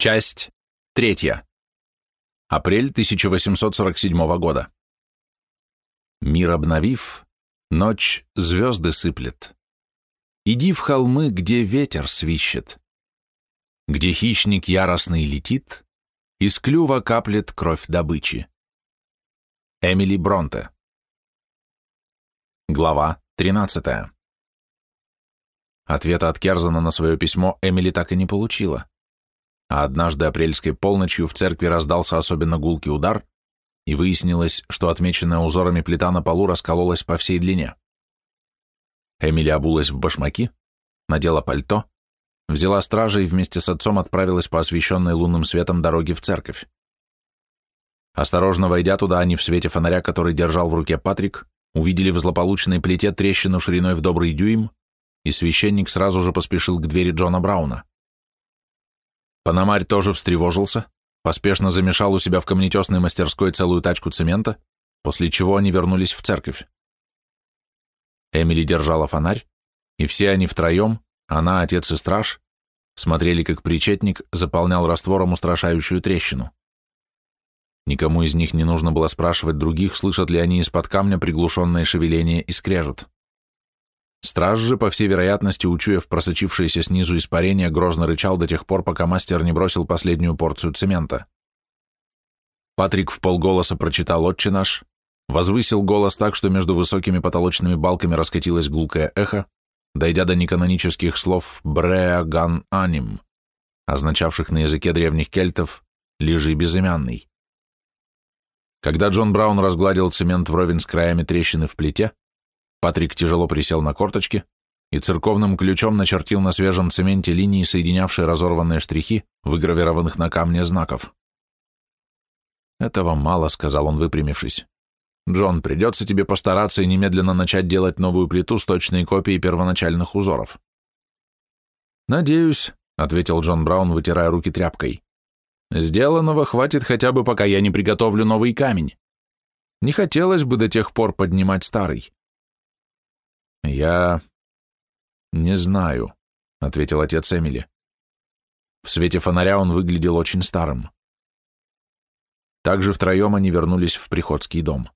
Часть третья. Апрель 1847 года. Мир обновив, ночь звезды сыплет. Иди в холмы, где ветер свищет, где хищник яростный летит, из клюва каплет кровь добычи. Эмили Бронте. Глава 13. Ответа от Керзана на свое письмо Эмили так и не получила а однажды апрельской полночью в церкви раздался особенно гулкий удар, и выяснилось, что отмеченная узорами плита на полу раскололась по всей длине. Эмили обулась в башмаки, надела пальто, взяла стража и вместе с отцом отправилась по освещенной лунным светом дороге в церковь. Осторожно войдя туда, они в свете фонаря, который держал в руке Патрик, увидели в злополучной плите трещину шириной в добрый дюйм, и священник сразу же поспешил к двери Джона Брауна. Пономарь тоже встревожился, поспешно замешал у себя в камнетесной мастерской целую тачку цемента, после чего они вернулись в церковь. Эмили держала фонарь, и все они втроем, она, отец и страж, смотрели, как причетник заполнял раствором устрашающую трещину. Никому из них не нужно было спрашивать других, слышат ли они из-под камня приглушенное шевеление и скрежет. Страж же, по всей вероятности, учуяв просочившееся снизу испарение, грозно рычал до тех пор, пока мастер не бросил последнюю порцию цемента. Патрик в полголоса прочитал «Отче наш», возвысил голос так, что между высокими потолочными балками раскатилось гулкое эхо, дойдя до неканонических слов «бреа ган аним», означавших на языке древних кельтов «лежи безымянный». Когда Джон Браун разгладил цемент вровень с краями трещины в плите, Патрик тяжело присел на корточки и церковным ключом начертил на свежем цементе линии, соединявшие разорванные штрихи, выгравированных на камне знаков. «Этого мало», — сказал он, выпрямившись. «Джон, придется тебе постараться и немедленно начать делать новую плиту с точной копией первоначальных узоров». «Надеюсь», — ответил Джон Браун, вытирая руки тряпкой. «Сделанного хватит хотя бы, пока я не приготовлю новый камень. Не хотелось бы до тех пор поднимать старый». «Я не знаю», — ответил отец Эмили. В свете фонаря он выглядел очень старым. Также втроем они вернулись в приходский дом.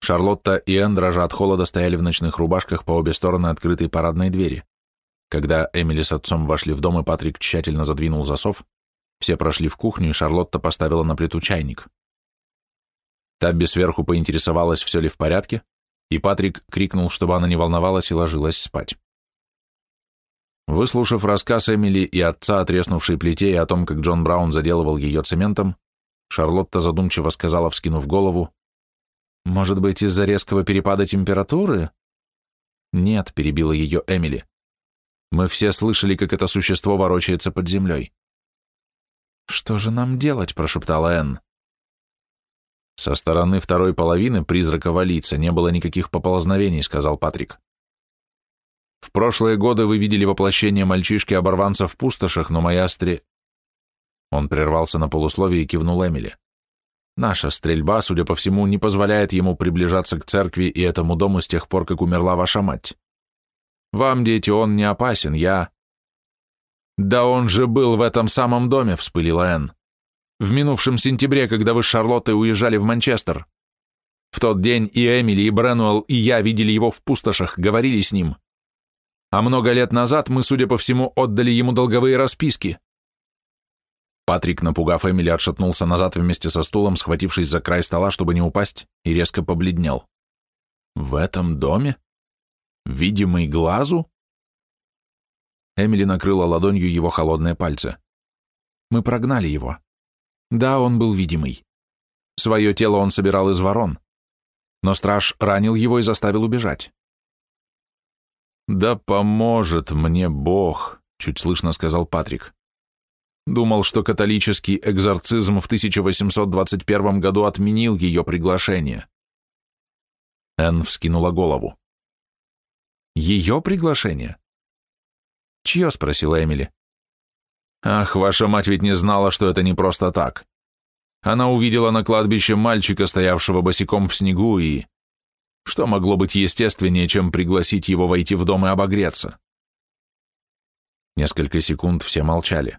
Шарлотта и Энн, дрожа от холода, стояли в ночных рубашках по обе стороны открытой парадной двери. Когда Эмили с отцом вошли в дом и Патрик тщательно задвинул засов, все прошли в кухню, и Шарлотта поставила на плиту чайник. Табби сверху поинтересовалась, все ли в порядке, и Патрик крикнул, чтобы она не волновалась и ложилась спать. Выслушав рассказ Эмили и отца о треснувшей плите и о том, как Джон Браун заделывал ее цементом, Шарлотта задумчиво сказала, вскинув голову, «Может быть, из-за резкого перепада температуры?» «Нет», — перебила ее Эмили. «Мы все слышали, как это существо ворочается под землей». «Что же нам делать?» — прошептала Энн. Со стороны второй половины призракового лица не было никаких поползновений, сказал Патрик. В прошлые годы вы видели воплощение мальчишки-оборванца в пустошах, но моя стре... Он прервался на полусловие и кивнул Эмили. Наша стрельба, судя по всему, не позволяет ему приближаться к церкви и этому дому с тех пор, как умерла ваша мать. Вам, дети, он не опасен, я... Да он же был в этом самом доме, вспылила Энн в минувшем сентябре, когда вы с Шарлоттой уезжали в Манчестер. В тот день и Эмили, и Бренуэлл, и я видели его в пустошах, говорили с ним. А много лет назад мы, судя по всему, отдали ему долговые расписки. Патрик, напугав Эмили, отшатнулся назад вместе со стулом, схватившись за край стола, чтобы не упасть, и резко побледнел. «В этом доме? Видимый глазу?» Эмили накрыла ладонью его холодные пальцы. «Мы прогнали его. Да, он был видимый. Свое тело он собирал из ворон. Но страж ранил его и заставил убежать. «Да поможет мне Бог», — чуть слышно сказал Патрик. Думал, что католический экзорцизм в 1821 году отменил ее приглашение. Энн вскинула голову. «Ее приглашение?» «Чье?» — спросила Эмили. Ах, ваша мать ведь не знала, что это не просто так. Она увидела на кладбище мальчика, стоявшего босиком в снегу, и... Что могло быть естественнее, чем пригласить его войти в дом и обогреться? Несколько секунд все молчали.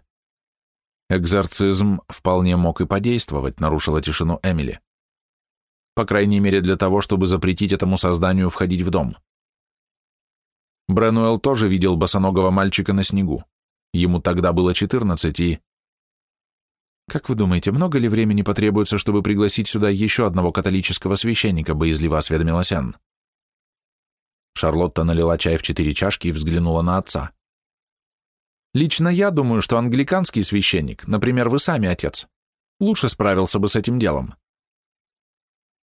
Экзорцизм вполне мог и подействовать, нарушила тишину Эмили. По крайней мере для того, чтобы запретить этому созданию входить в дом. Бренуэлл тоже видел босоногого мальчика на снегу. Ему тогда было 14 и... «Как вы думаете, много ли времени потребуется, чтобы пригласить сюда еще одного католического священника?» — боязливо осведомилась Энн. Шарлотта налила чай в четыре чашки и взглянула на отца. Лично я думаю, что англиканский священник, например, вы сами, отец, лучше справился бы с этим делом.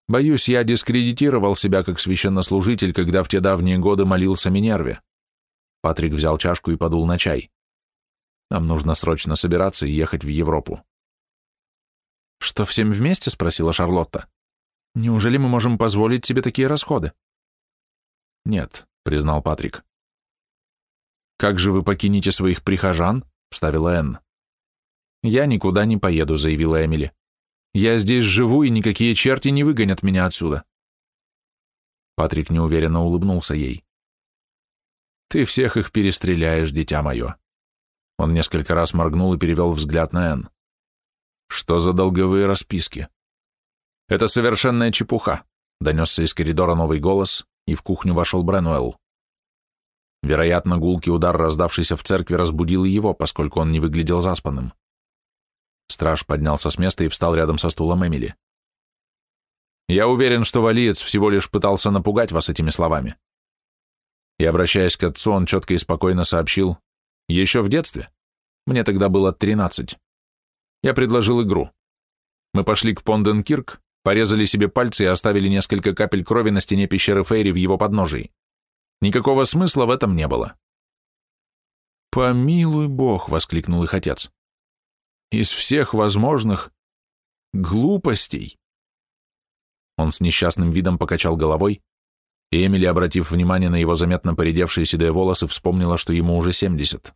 Боюсь, я дискредитировал себя как священнослужитель, когда в те давние годы молился Минерве. Патрик взял чашку и подул на чай. Нам нужно срочно собираться и ехать в Европу. «Что, всем вместе?» — спросила Шарлотта. «Неужели мы можем позволить себе такие расходы?» «Нет», — признал Патрик. «Как же вы покинете своих прихожан?» — вставила Энн. «Я никуда не поеду», — заявила Эмили. «Я здесь живу, и никакие черти не выгонят меня отсюда». Патрик неуверенно улыбнулся ей. «Ты всех их перестреляешь, дитя мое». Он несколько раз моргнул и перевел взгляд на Энн. «Что за долговые расписки?» «Это совершенная чепуха», — донесся из коридора новый голос, и в кухню вошел Бренуэлл. Вероятно, гулкий удар, раздавшийся в церкви, разбудил его, поскольку он не выглядел заспанным. Страж поднялся с места и встал рядом со стулом Эмили. «Я уверен, что валиец всего лишь пытался напугать вас этими словами». И, обращаясь к отцу, он четко и спокойно сообщил, «Еще в детстве, мне тогда было тринадцать, я предложил игру. Мы пошли к Понденкирк, порезали себе пальцы и оставили несколько капель крови на стене пещеры Фейри в его подножии. Никакого смысла в этом не было. «Помилуй Бог!» — воскликнул их отец. «Из всех возможных глупостей!» Он с несчастным видом покачал головой, Эмили, обратив внимание на его заметно поредевшие седые волосы, вспомнила, что ему уже семьдесят.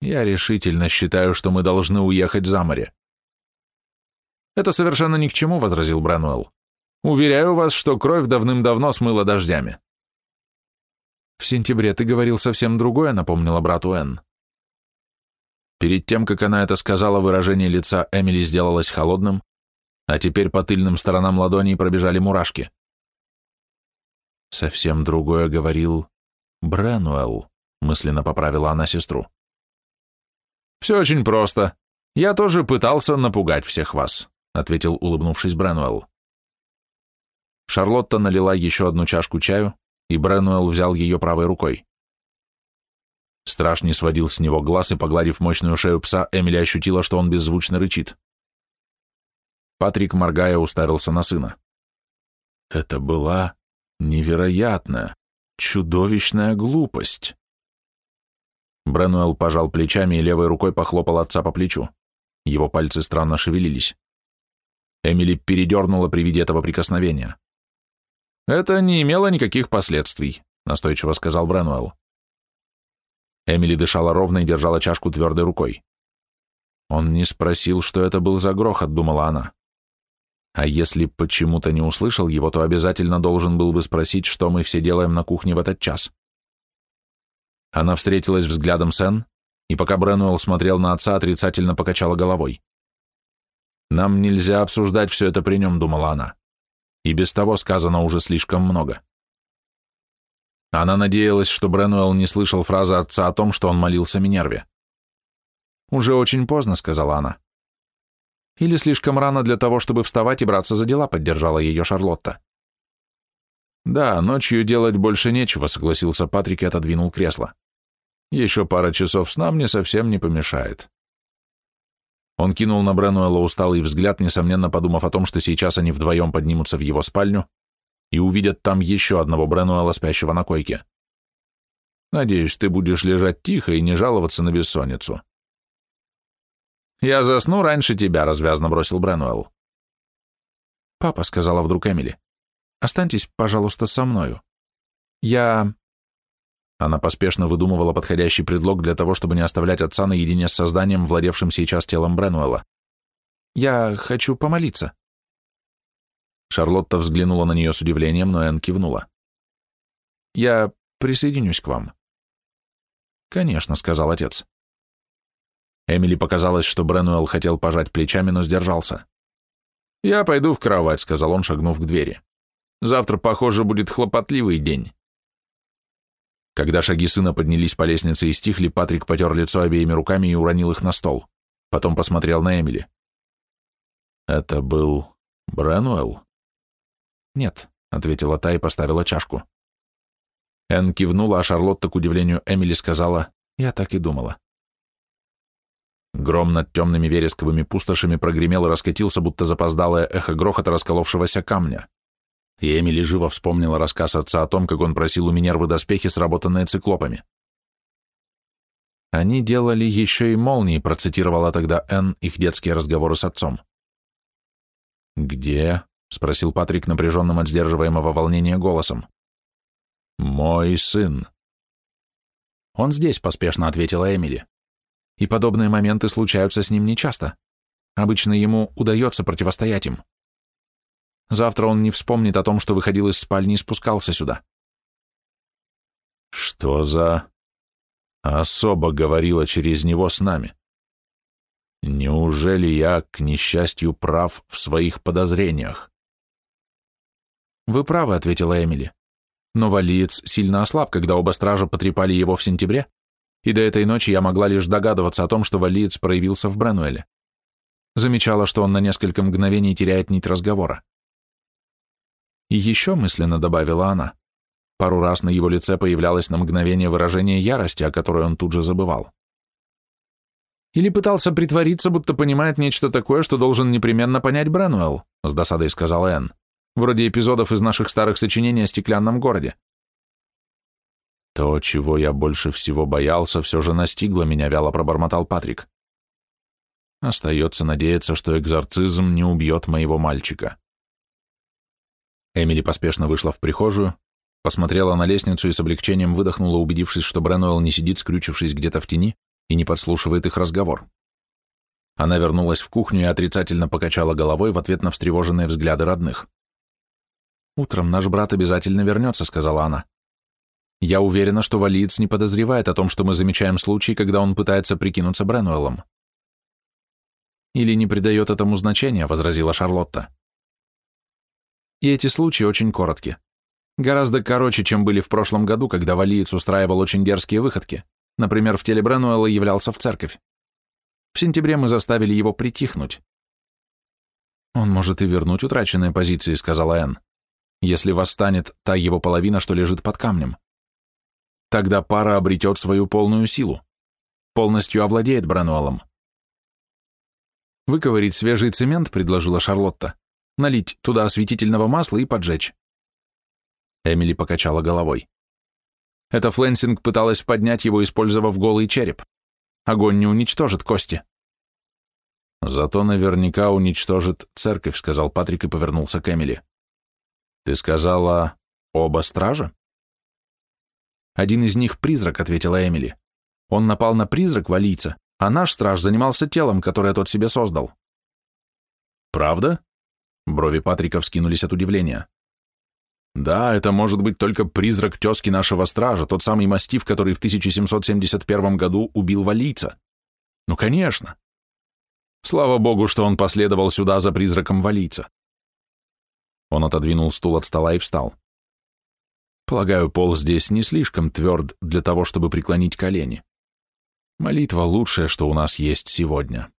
«Я решительно считаю, что мы должны уехать за море». «Это совершенно ни к чему», — возразил Бренуэлл. «Уверяю вас, что кровь давным-давно смыла дождями. «В сентябре ты говорил совсем другое», — напомнила брату Энн. Перед тем, как она это сказала, выражение лица Эмили сделалось холодным, а теперь по тыльным сторонам ладоней пробежали мурашки. «Совсем другое говорил Бренуэлл», — мысленно поправила она сестру. «Все очень просто. Я тоже пытался напугать всех вас», — ответил, улыбнувшись Бренуэлл. Шарлотта налила еще одну чашку чаю, и Бренуэлл взял ее правой рукой. Страж не сводил с него глаз, и, погладив мощную шею пса, Эмили ощутила, что он беззвучно рычит. Патрик, моргая, уставился на сына. Это была невероятная, чудовищная глупость. Бренуэлл пожал плечами и левой рукой похлопал отца по плечу. Его пальцы странно шевелились. Эмили передернула при виде этого прикосновения. «Это не имело никаких последствий», — настойчиво сказал Бренуэлл. Эмили дышала ровно и держала чашку твердой рукой. Он не спросил, что это был за грохот, думала она. А если почему-то не услышал его, то обязательно должен был бы спросить, что мы все делаем на кухне в этот час. Она встретилась взглядом с Энн, и пока Бренуэлл смотрел на отца, отрицательно покачала головой. «Нам нельзя обсуждать все это при нем», — думала она и без того сказано уже слишком много. Она надеялась, что Бренуэлл не слышал фразы отца о том, что он молился Минерве. «Уже очень поздно», — сказала она. «Или слишком рано для того, чтобы вставать и браться за дела», — поддержала ее Шарлотта. «Да, ночью делать больше нечего», — согласился Патрик и отодвинул кресло. «Еще пара часов сна мне совсем не помешает». Он кинул на Бренуэлла усталый взгляд, несомненно подумав о том, что сейчас они вдвоем поднимутся в его спальню и увидят там еще одного Бренуэлла, спящего на койке. Надеюсь, ты будешь лежать тихо и не жаловаться на бессонницу. «Я засну раньше тебя», — развязно бросил Бренуэлл. «Папа», — сказала вдруг Эмили, — «останьтесь, пожалуйста, со мною. Я...» Она поспешно выдумывала подходящий предлог для того, чтобы не оставлять отца наедине с созданием, владевшим сейчас телом Бренуэлла. «Я хочу помолиться». Шарлотта взглянула на нее с удивлением, но Энн кивнула. «Я присоединюсь к вам». «Конечно», — сказал отец. Эмили показалось, что Бренуэлл хотел пожать плечами, но сдержался. «Я пойду в кровать», — сказал он, шагнув к двери. «Завтра, похоже, будет хлопотливый день». Когда шаги сына поднялись по лестнице и стихли, Патрик потер лицо обеими руками и уронил их на стол. Потом посмотрел на Эмили. «Это был Бренуэлл?» «Нет», — ответила та и поставила чашку. Энн кивнула, а Шарлотта, к удивлению Эмили, сказала, «Я так и думала». Гром над темными вересковыми пустошами прогремел и раскатился, будто запоздалое эхо грохота расколовшегося камня. И Эмили живо вспомнила рассказ отца о том, как он просил у Минервы доспехи, сработанные циклопами. «Они делали еще и молнии», — процитировала тогда Энн их детские разговоры с отцом. «Где?» — спросил Патрик напряженным от сдерживаемого волнения голосом. «Мой сын». «Он здесь», — поспешно ответила Эмили и подобные моменты случаются с ним нечасто. Обычно ему удается противостоять им. Завтра он не вспомнит о том, что выходил из спальни и спускался сюда. Что за... Особо говорила через него с нами. Неужели я, к несчастью, прав в своих подозрениях? Вы правы, ответила Эмили. Но валиец сильно ослаб, когда оба стража потрепали его в сентябре, и до этой ночи я могла лишь догадываться о том, что валиец проявился в Бренуэле. Замечала, что он на несколько мгновений теряет нить разговора. И еще мысленно добавила она. Пару раз на его лице появлялось на мгновение выражение ярости, о которой он тут же забывал. Или пытался притвориться, будто понимает нечто такое, что должен непременно понять Бренуэлл, с досадой сказал Энн, вроде эпизодов из наших старых сочинений о стеклянном городе. То, чего я больше всего боялся, все же настигло меня, вяло пробормотал Патрик. Остается надеяться, что экзорцизм не убьет моего мальчика. Эмили поспешно вышла в прихожую, посмотрела на лестницу и с облегчением выдохнула, убедившись, что Бренуэлл не сидит, скрючившись где-то в тени, и не подслушивает их разговор. Она вернулась в кухню и отрицательно покачала головой в ответ на встревоженные взгляды родных. «Утром наш брат обязательно вернется», — сказала она. Я уверена, что валиец не подозревает о том, что мы замечаем случай, когда он пытается прикинуться Бренуэлом. Или не придает этому значения, возразила Шарлотта. И эти случаи очень короткие. Гораздо короче, чем были в прошлом году, когда валиец устраивал очень дерзкие выходки. Например, в теле Бренуэла являлся в церковь. В сентябре мы заставили его притихнуть. «Он может и вернуть утраченные позиции», — сказала Энн, «если восстанет та его половина, что лежит под камнем. Тогда пара обретет свою полную силу, полностью овладеет Брануэлом. «Выковырить свежий цемент», — предложила Шарлотта, «налить туда осветительного масла и поджечь». Эмили покачала головой. Это Фленсинг пыталась поднять его, использовав голый череп. Огонь не уничтожит кости. Зато наверняка уничтожит церковь, сказал Патрик и повернулся к Эмили. Ты сказала оба стража? Один из них — призрак, ответила Эмили. Он напал на призрак валийца, а наш страж занимался телом, которое тот себе создал. Правда? Брови Патрика вскинулись от удивления. Да, это может быть только призрак тезки нашего стража, тот самый мастиф, который в 1771 году убил валийца. Ну, конечно. Слава богу, что он последовал сюда за призраком валийца. Он отодвинул стул от стола и встал. Полагаю, пол здесь не слишком тверд для того, чтобы преклонить колени. Молитва — лучшее, что у нас есть сегодня.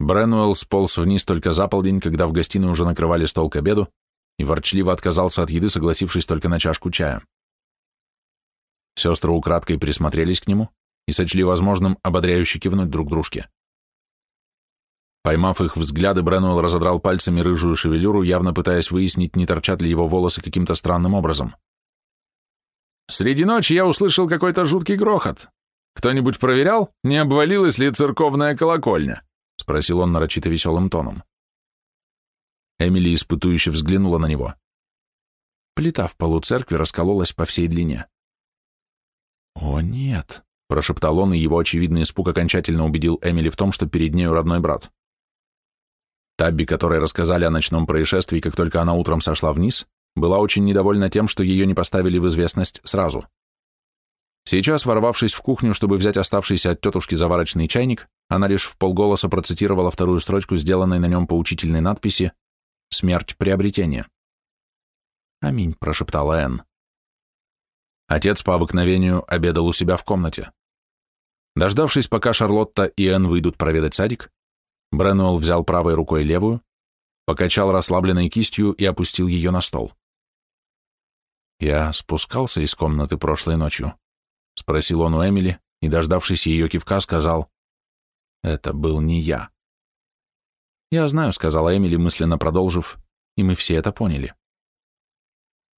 Бренуэлл сполз вниз только за полдень, когда в гостиной уже накрывали стол к обеду, и ворчливо отказался от еды, согласившись только на чашку чая. Сестры украдкой присмотрелись к нему и сочли возможным ободряюще кивнуть друг дружке. Поймав их взгляды, Бренуэлл разодрал пальцами рыжую шевелюру, явно пытаясь выяснить, не торчат ли его волосы каким-то странным образом. «Среди ночи я услышал какой-то жуткий грохот. Кто-нибудь проверял, не обвалилась ли церковная колокольня?» — спросил он нарочито веселым тоном. Эмили испытующе взглянула на него. Плита в полу церкви раскололась по всей длине. «О, нет!» — прошептал он, и его очевидный испуг окончательно убедил Эмили в том, что перед нею родной брат. Табби, которой рассказали о ночном происшествии, как только она утром сошла вниз, была очень недовольна тем, что ее не поставили в известность сразу. Сейчас, ворвавшись в кухню, чтобы взять оставшийся от тетушки заварочный чайник, она лишь в полголоса процитировала вторую строчку, сделанной на нем поучительной надписи «Смерть приобретения». «Аминь», — прошептала Энн. Отец по обыкновению обедал у себя в комнате. Дождавшись, пока Шарлотта и Энн выйдут проведать садик, Бренуэлл взял правой рукой левую, покачал расслабленной кистью и опустил ее на стол. «Я спускался из комнаты прошлой ночью», — спросил он у Эмили, и, дождавшись ее кивка, сказал, «Это был не я». «Я знаю», — сказала Эмили, мысленно продолжив, и мы все это поняли.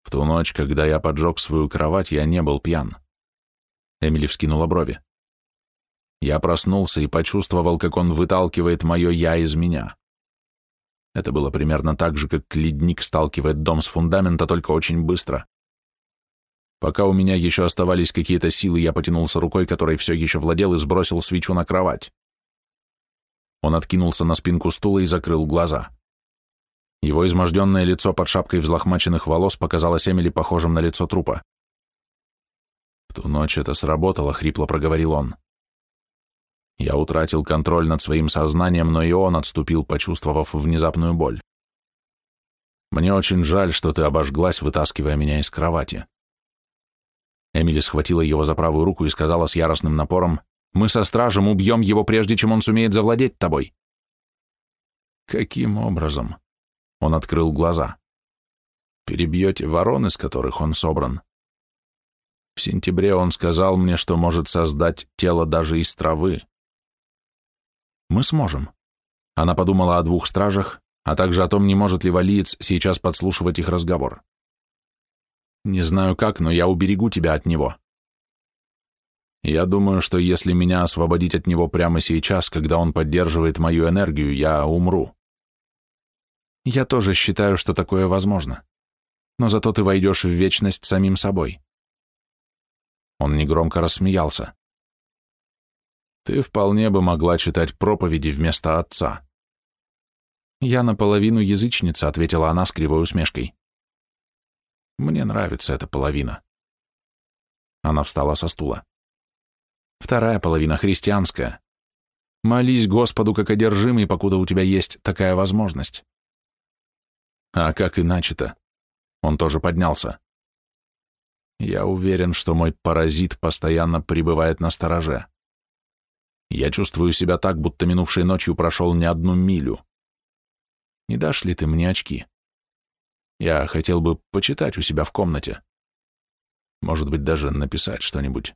В ту ночь, когда я поджег свою кровать, я не был пьян. Эмили вскинула брови. Я проснулся и почувствовал, как он выталкивает мое «я» из меня. Это было примерно так же, как ледник сталкивает дом с фундамента, только очень быстро. Пока у меня еще оставались какие-то силы, я потянулся рукой, которой все еще владел, и сбросил свечу на кровать. Он откинулся на спинку стула и закрыл глаза. Его изможденное лицо под шапкой взлохмаченных волос показалось Эмили похожим на лицо трупа. «В ту ночь это сработало», — хрипло проговорил он. Я утратил контроль над своим сознанием, но и он отступил, почувствовав внезапную боль. Мне очень жаль, что ты обожглась, вытаскивая меня из кровати. Эмили схватила его за правую руку и сказала с яростным напором, «Мы со стражем убьем его, прежде чем он сумеет завладеть тобой». «Каким образом?» Он открыл глаза. «Перебьете ворон, из которых он собран?» В сентябре он сказал мне, что может создать тело даже из травы. Мы сможем. Она подумала о двух стражах, а также о том, не может ли валиец сейчас подслушивать их разговор. Не знаю как, но я уберегу тебя от него. Я думаю, что если меня освободить от него прямо сейчас, когда он поддерживает мою энергию, я умру. Я тоже считаю, что такое возможно. Но зато ты войдешь в вечность самим собой. Он негромко рассмеялся. Ты вполне бы могла читать проповеди вместо отца. Я наполовину язычница, ответила она с кривой усмешкой. Мне нравится эта половина. Она встала со стула. Вторая половина христианская. Молись Господу как одержимый, покуда у тебя есть такая возможность. А как иначе-то? Он тоже поднялся. Я уверен, что мой паразит постоянно пребывает на стороже. Я чувствую себя так, будто минувшей ночью прошел не одну милю. Не дашь ли ты мне очки? Я хотел бы почитать у себя в комнате. Может быть, даже написать что-нибудь.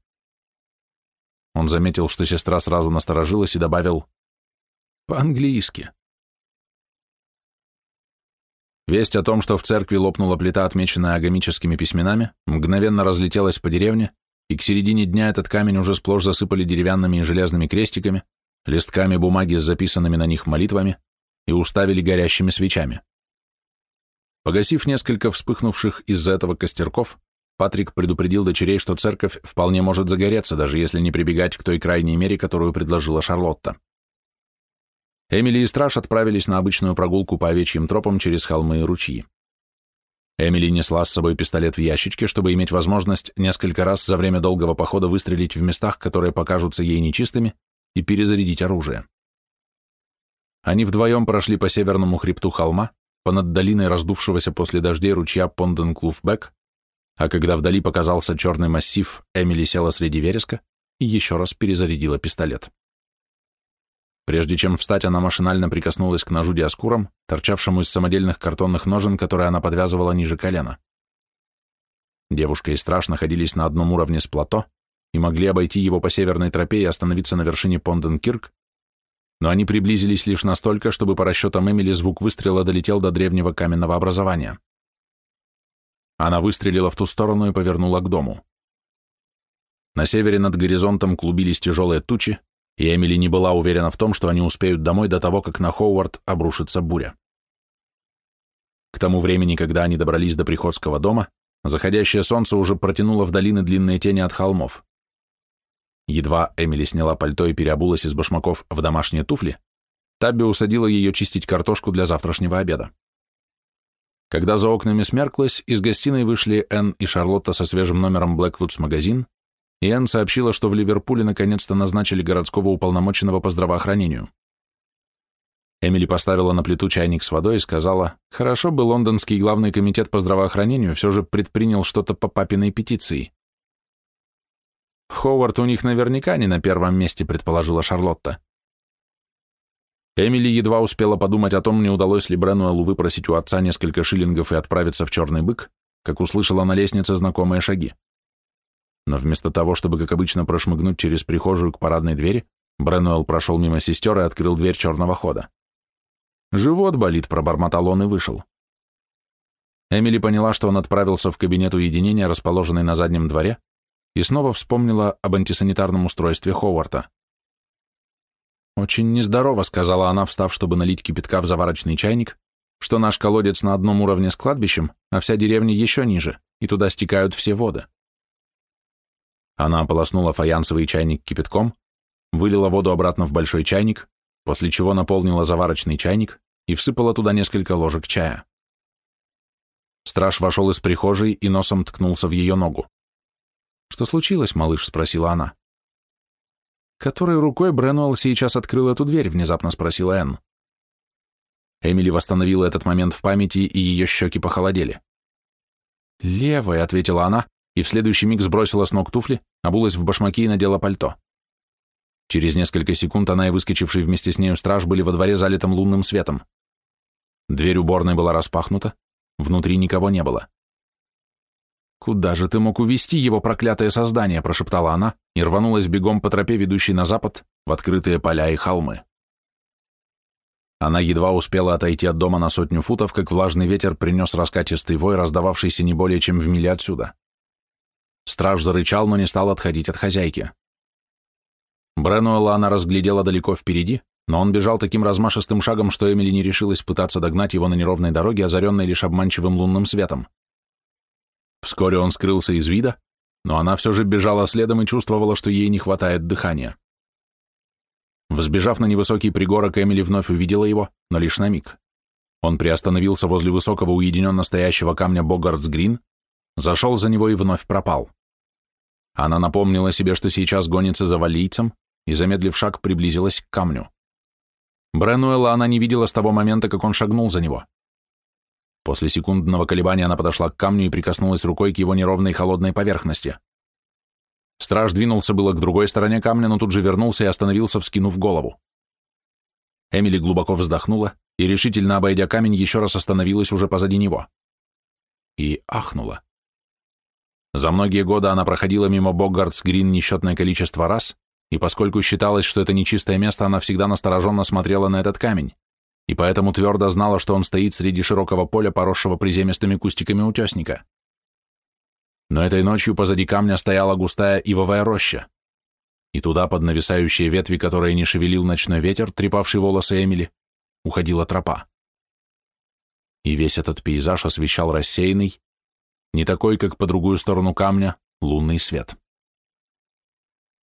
Он заметил, что сестра сразу насторожилась и добавил «по-английски». Весть о том, что в церкви лопнула плита, отмеченная агамическими письменами, мгновенно разлетелась по деревне, и к середине дня этот камень уже сплошь засыпали деревянными и железными крестиками, листками бумаги с записанными на них молитвами и уставили горящими свечами. Погасив несколько вспыхнувших из-за этого костерков, Патрик предупредил дочерей, что церковь вполне может загореться, даже если не прибегать к той крайней мере, которую предложила Шарлотта. Эмили и Страж отправились на обычную прогулку по овечьим тропам через холмы и ручьи. Эмили несла с собой пистолет в ящичке, чтобы иметь возможность несколько раз за время долгого похода выстрелить в местах, которые покажутся ей нечистыми, и перезарядить оружие. Они вдвоем прошли по северному хребту холма, понад долиной раздувшегося после дождей ручья Понденклуфбек, а когда вдали показался черный массив, Эмили села среди вереска и еще раз перезарядила пистолет. Прежде чем встать, она машинально прикоснулась к ножу диаскуром, торчавшему из самодельных картонных ножен, которые она подвязывала ниже колена. Девушка и страж находились на одном уровне с плато и могли обойти его по северной тропе и остановиться на вершине Понденкирк, но они приблизились лишь настолько, чтобы по расчетам Эмили звук выстрела долетел до древнего каменного образования. Она выстрелила в ту сторону и повернула к дому. На севере над горизонтом клубились тяжелые тучи, и Эмили не была уверена в том, что они успеют домой до того, как на Ховард обрушится буря. К тому времени, когда они добрались до приходского дома, заходящее солнце уже протянуло в долины длинные тени от холмов. Едва Эмили сняла пальто и переобулась из башмаков в домашние туфли, Табби усадила ее чистить картошку для завтрашнего обеда. Когда за окнами смерклось, из гостиной вышли Энн и Шарлотта со свежим номером Блэквудс магазин и Энн сообщила, что в Ливерпуле наконец-то назначили городского уполномоченного по здравоохранению. Эмили поставила на плиту чайник с водой и сказала, хорошо бы лондонский главный комитет по здравоохранению все же предпринял что-то по папиной петиции. Ховард у них наверняка не на первом месте, предположила Шарлотта. Эмили едва успела подумать о том, не удалось ли Бренуэлу выпросить у отца несколько шиллингов и отправиться в черный бык, как услышала на лестнице знакомые шаги. Но вместо того, чтобы, как обычно, прошмыгнуть через прихожую к парадной двери, Бренуэлл прошел мимо сестер и открыл дверь черного хода. «Живот болит», — пробормотал он и вышел. Эмили поняла, что он отправился в кабинет уединения, расположенный на заднем дворе, и снова вспомнила об антисанитарном устройстве Ховарта. «Очень нездорово», — сказала она, встав, чтобы налить кипятка в заварочный чайник, что наш колодец на одном уровне с кладбищем, а вся деревня еще ниже, и туда стекают все воды. Она ополоснула фаянсовый чайник кипятком, вылила воду обратно в большой чайник, после чего наполнила заварочный чайник и всыпала туда несколько ложек чая. Страж вошел из прихожей и носом ткнулся в ее ногу. «Что случилось, малыш?» — спросила она. «Которой рукой Бренуэлл сейчас открыл эту дверь?» — внезапно спросила Энн. Эмили восстановила этот момент в памяти, и ее щеки похолодели. «Левой», — ответила она, и в следующий миг сбросила с ног туфли, обулась в башмаки и надела пальто. Через несколько секунд она и выскочивший вместе с нею страж были во дворе залитым лунным светом. Дверь уборной была распахнута, внутри никого не было. «Куда же ты мог увести его проклятое создание?» – прошептала она и рванулась бегом по тропе, ведущей на запад, в открытые поля и холмы. Она едва успела отойти от дома на сотню футов, как влажный ветер принес раскатистый вой, раздававшийся не более чем в миле отсюда. Страж зарычал, но не стал отходить от хозяйки. Бренуэлла она разглядела далеко впереди, но он бежал таким размашистым шагом, что Эмили не решилась пытаться догнать его на неровной дороге, озаренной лишь обманчивым лунным светом. Вскоре он скрылся из вида, но она все же бежала следом и чувствовала, что ей не хватает дыхания. Взбежав на невысокий пригорок, Эмили вновь увидела его, но лишь на миг. Он приостановился возле высокого уединенно стоящего камня Богардс-Грин, зашел за него и вновь пропал. Она напомнила себе, что сейчас гонится за валийцем, и, замедлив шаг, приблизилась к камню. Бренуэла она не видела с того момента, как он шагнул за него. После секундного колебания она подошла к камню и прикоснулась рукой к его неровной холодной поверхности. Страж двинулся было к другой стороне камня, но тут же вернулся и остановился, вскинув голову. Эмили глубоко вздохнула и, решительно обойдя камень, еще раз остановилась уже позади него. И ахнула. За многие годы она проходила мимо Боггардс-Грин несчетное количество раз, и поскольку считалось, что это нечистое место, она всегда настороженно смотрела на этот камень, и поэтому твердо знала, что он стоит среди широкого поля, поросшего приземистыми кустиками утесника. Но этой ночью позади камня стояла густая ивовая роща, и туда, под нависающие ветви, которые не шевелил ночной ветер, трепавший волосы Эмили, уходила тропа. И весь этот пейзаж освещал рассеянный, не такой, как по другую сторону камня, лунный свет.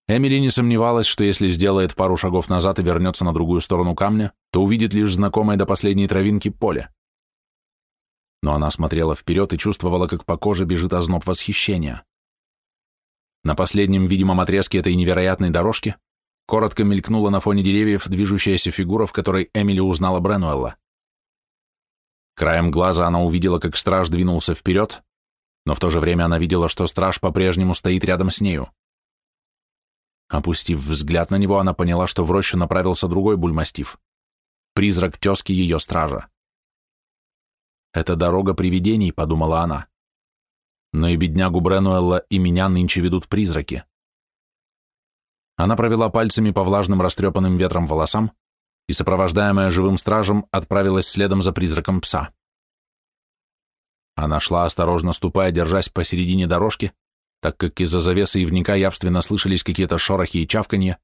Эмили не сомневалась, что если сделает пару шагов назад и вернется на другую сторону камня, то увидит лишь знакомое до последней травинки поле. Но она смотрела вперед и чувствовала, как по коже бежит озноб восхищения. На последнем видимом отрезке этой невероятной дорожки коротко мелькнула на фоне деревьев движущаяся фигура, в которой Эмили узнала Бренуэлла. Краем глаза она увидела, как страж двинулся вперед, но в то же время она видела, что страж по-прежнему стоит рядом с нею. Опустив взгляд на него, она поняла, что в рощу направился другой бульмастив. Призрак тезки ее стража. «Это дорога привидений», — подумала она. Но и беднягу Бренуэлла и меня нынче ведут призраки. Она провела пальцами по влажным растрепанным ветром волосам и, сопровождаемая живым стражем, отправилась следом за призраком пса. Она шла, осторожно ступая, держась посередине дорожки, так как из-за завесы ивника явственно слышались какие-то шорохи и чавканье,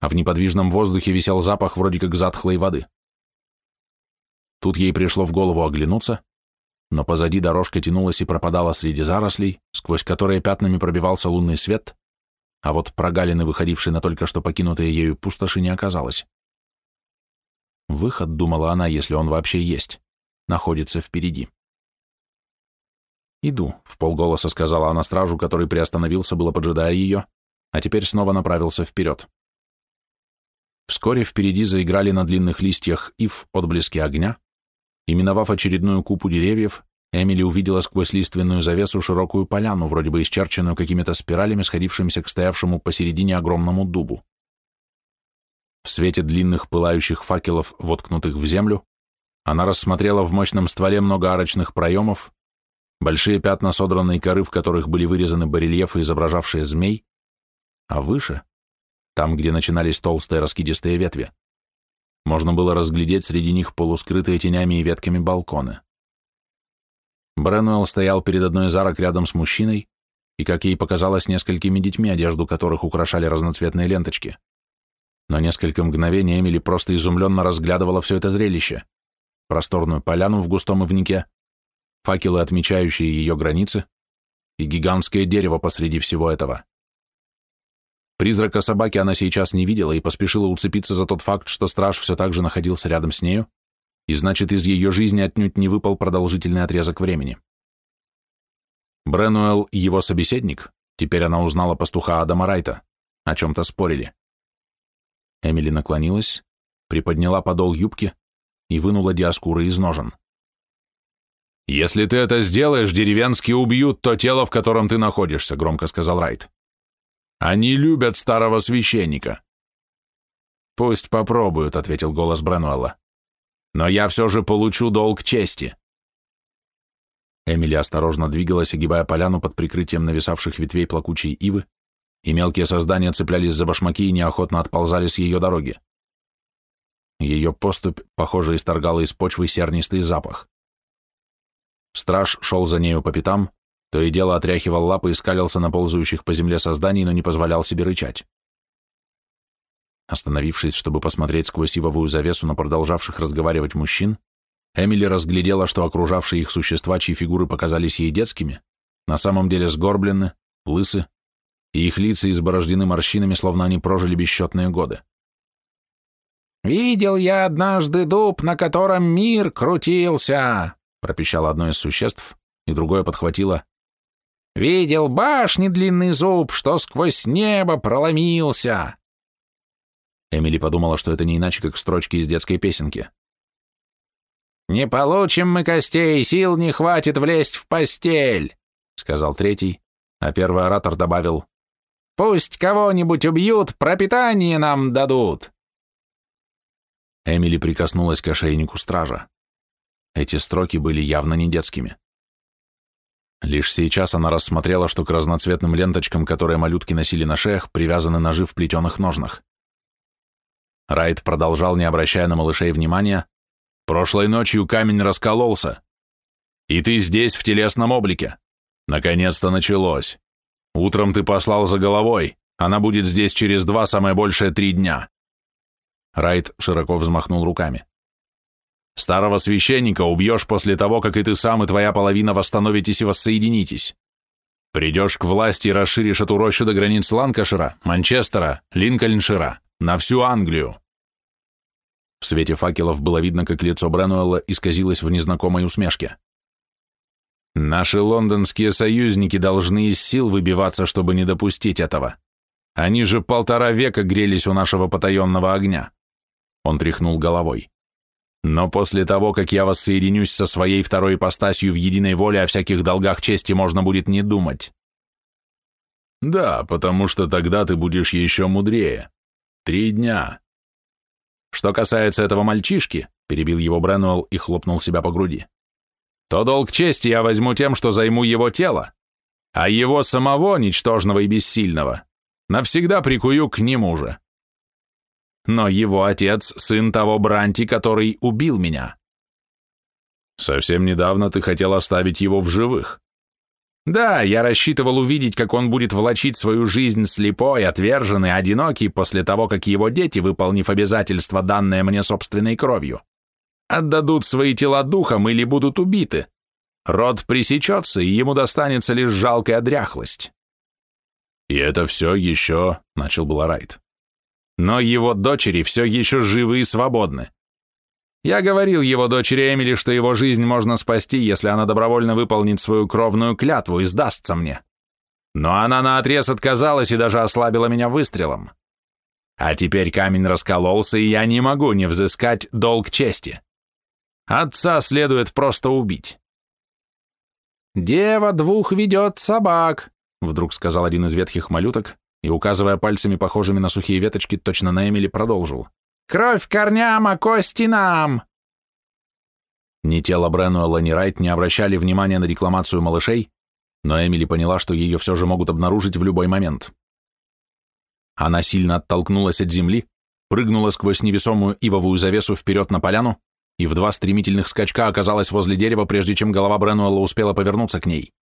а в неподвижном воздухе висел запах вроде как затхлой воды. Тут ей пришло в голову оглянуться, но позади дорожка тянулась и пропадала среди зарослей, сквозь которые пятнами пробивался лунный свет, а вот прогалины, выходившие на только что покинутые ею пустоши, не оказалось. Выход, думала она, если он вообще есть, находится впереди. «Иду», — в полголоса сказала она стражу, который приостановился, было поджидая ее, а теперь снова направился вперед. Вскоре впереди заиграли на длинных листьях ив отблески огня, и, миновав очередную купу деревьев, Эмили увидела сквозь лиственную завесу широкую поляну, вроде бы исчерченную какими-то спиралями, сходившимися к стоявшему посередине огромному дубу. В свете длинных пылающих факелов, воткнутых в землю, она рассмотрела в мощном стволе много арочных проемов, большие пятна содранной коры, в которых были вырезаны барельефы, изображавшие змей, а выше, там, где начинались толстые раскидистые ветви, можно было разглядеть среди них полускрытые тенями и ветками балконы. Бренуэлл стоял перед одной из арок рядом с мужчиной и, как ей показалось, несколькими детьми, одежду которых украшали разноцветные ленточки. Но несколько мгновений Эмили просто изумленно разглядывала все это зрелище. Просторную поляну в густом ивнике, факелы, отмечающие ее границы, и гигантское дерево посреди всего этого. Призрака собаки она сейчас не видела и поспешила уцепиться за тот факт, что страж все так же находился рядом с нею, и значит, из ее жизни отнюдь не выпал продолжительный отрезок времени. Бренуэлл и его собеседник, теперь она узнала пастуха Адама Райта, о чем-то спорили. Эмили наклонилась, приподняла подол юбки и вынула диаскуры из ножен. «Если ты это сделаешь, деревенские убьют то тело, в котором ты находишься», — громко сказал Райт. «Они любят старого священника». «Пусть попробуют», — ответил голос Бренуэлла. «Но я все же получу долг чести». Эмили осторожно двигалась, огибая поляну под прикрытием нависавших ветвей плакучей ивы, и мелкие создания цеплялись за башмаки и неохотно отползали с ее дороги. Ее поступь, похоже, исторгала из почвы сернистый запах. Страж шел за нею по пятам, то и дело отряхивал лапы и скалился на ползающих по земле созданий, но не позволял себе рычать. Остановившись, чтобы посмотреть сквозь ивовую завесу на продолжавших разговаривать мужчин, Эмили разглядела, что окружавшие их существа, чьи фигуры показались ей детскими, на самом деле сгорблены, лысы, и их лица изборождены морщинами, словно они прожили бесчетные годы. «Видел я однажды дуб, на котором мир крутился!» Пропищало одно из существ, и другое подхватило. «Видел башни длинный зуб, что сквозь небо проломился!» Эмили подумала, что это не иначе, как строчки из детской песенки. «Не получим мы костей, сил не хватит влезть в постель», — сказал третий, а первый оратор добавил, «Пусть кого-нибудь убьют, пропитание нам дадут». Эмили прикоснулась к ошейнику стража. Эти строки были явно не детскими. Лишь сейчас она рассмотрела, что к разноцветным ленточкам, которые малютки носили на шеях, привязаны ножи в плетеных ножнах. Райт продолжал, не обращая на малышей внимания, «Прошлой ночью камень раскололся. И ты здесь в телесном облике. Наконец-то началось. Утром ты послал за головой. Она будет здесь через два, самое большее, три дня». Райт широко взмахнул руками. Старого священника убьешь после того, как и ты сам, и твоя половина восстановитесь и воссоединитесь. Придешь к власти и расширишь эту рощу до границ Ланкашира, Манчестера, Линкольншира, на всю Англию. В свете факелов было видно, как лицо Бренуэлла исказилось в незнакомой усмешке. Наши лондонские союзники должны из сил выбиваться, чтобы не допустить этого. Они же полтора века грелись у нашего потаенного огня. Он тряхнул головой. Но после того, как я воссоединюсь со своей второй ипостасью в единой воле, о всяких долгах чести можно будет не думать. Да, потому что тогда ты будешь еще мудрее. Три дня. Что касается этого мальчишки, перебил его Бренуэлл и хлопнул себя по груди, то долг чести я возьму тем, что займу его тело, а его самого, ничтожного и бессильного, навсегда прикую к нему же но его отец – сын того Бранти, который убил меня. Совсем недавно ты хотел оставить его в живых. Да, я рассчитывал увидеть, как он будет влачить свою жизнь слепой, отверженный, одинокий после того, как его дети, выполнив обязательства, данное мне собственной кровью, отдадут свои тела духам или будут убиты. Род пресечется, и ему достанется лишь жалкая дряхлость. И это все еще, — начал было Райт. Но его дочери все еще живы и свободны. Я говорил его дочери Эмили, что его жизнь можно спасти, если она добровольно выполнит свою кровную клятву и сдастся мне. Но она наотрез отказалась и даже ослабила меня выстрелом. А теперь камень раскололся, и я не могу не взыскать долг чести. Отца следует просто убить. «Дева двух ведет собак», — вдруг сказал один из ветхих малюток, и, указывая пальцами, похожими на сухие веточки, точно на Эмили, продолжил. «Кровь корням, а кости нам!» Ни тело Бренуэлла, ни Райт не обращали внимания на рекламацию малышей, но Эмили поняла, что ее все же могут обнаружить в любой момент. Она сильно оттолкнулась от земли, прыгнула сквозь невесомую ивовую завесу вперед на поляну и в два стремительных скачка оказалась возле дерева, прежде чем голова Бренуэлла успела повернуться к ней.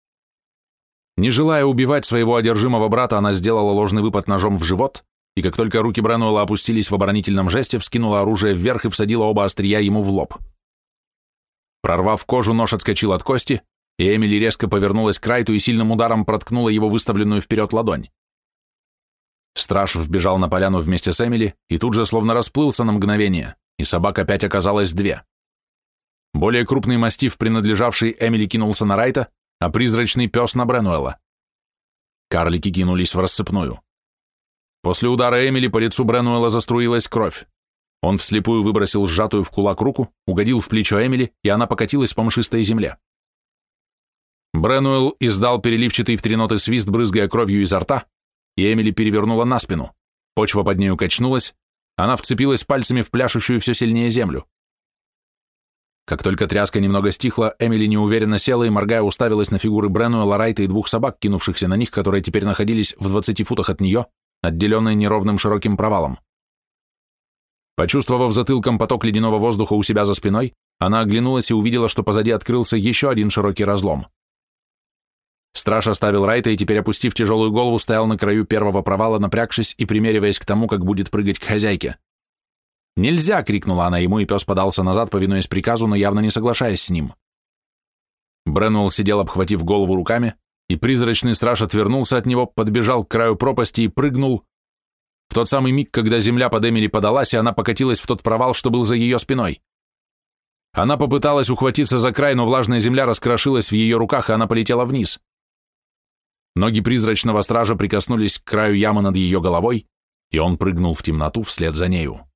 Не желая убивать своего одержимого брата, она сделала ложный выпад ножом в живот, и как только руки Бренуэлла опустились в оборонительном жесте, вскинула оружие вверх и всадила оба острия ему в лоб. Прорвав кожу, нож отскочил от кости, и Эмили резко повернулась к Райту и сильным ударом проткнула его выставленную вперед ладонь. Страж вбежал на поляну вместе с Эмили и тут же словно расплылся на мгновение, и собак опять оказалось две. Более крупный мастиф, принадлежавший Эмили, кинулся на Райта, а призрачный пес на Бренуэлла. Карлики кинулись в рассыпную. После удара Эмили по лицу Бренуэлла заструилась кровь. Он вслепую выбросил сжатую в кулак руку, угодил в плечо Эмили, и она покатилась по мшистой земле. Бренуэлл издал переливчатый в три ноты свист, брызгая кровью изо рта, и Эмили перевернула на спину. Почва под нею качнулась, она вцепилась пальцами в пляшущую все сильнее землю. Как только тряска немного стихла, Эмили неуверенно села и, моргая, уставилась на фигуры Бренуэла, Райта и двух собак, кинувшихся на них, которые теперь находились в двадцати футах от нее, отделенные неровным широким провалом. Почувствовав затылком поток ледяного воздуха у себя за спиной, она оглянулась и увидела, что позади открылся еще один широкий разлом. Страж оставил Райта и теперь, опустив тяжелую голову, стоял на краю первого провала, напрягшись и примериваясь к тому, как будет прыгать к хозяйке. «Нельзя!» — крикнула она ему, и пес подался назад, повинуясь приказу, но явно не соглашаясь с ним. Бренуэлл сидел, обхватив голову руками, и призрачный страж отвернулся от него, подбежал к краю пропасти и прыгнул, в тот самый миг, когда земля под Эмили подалась, и она покатилась в тот провал, что был за ее спиной. Она попыталась ухватиться за край, но влажная земля раскрошилась в ее руках, и она полетела вниз. Ноги призрачного стража прикоснулись к краю ямы над ее головой, и он прыгнул в темноту вслед за нею.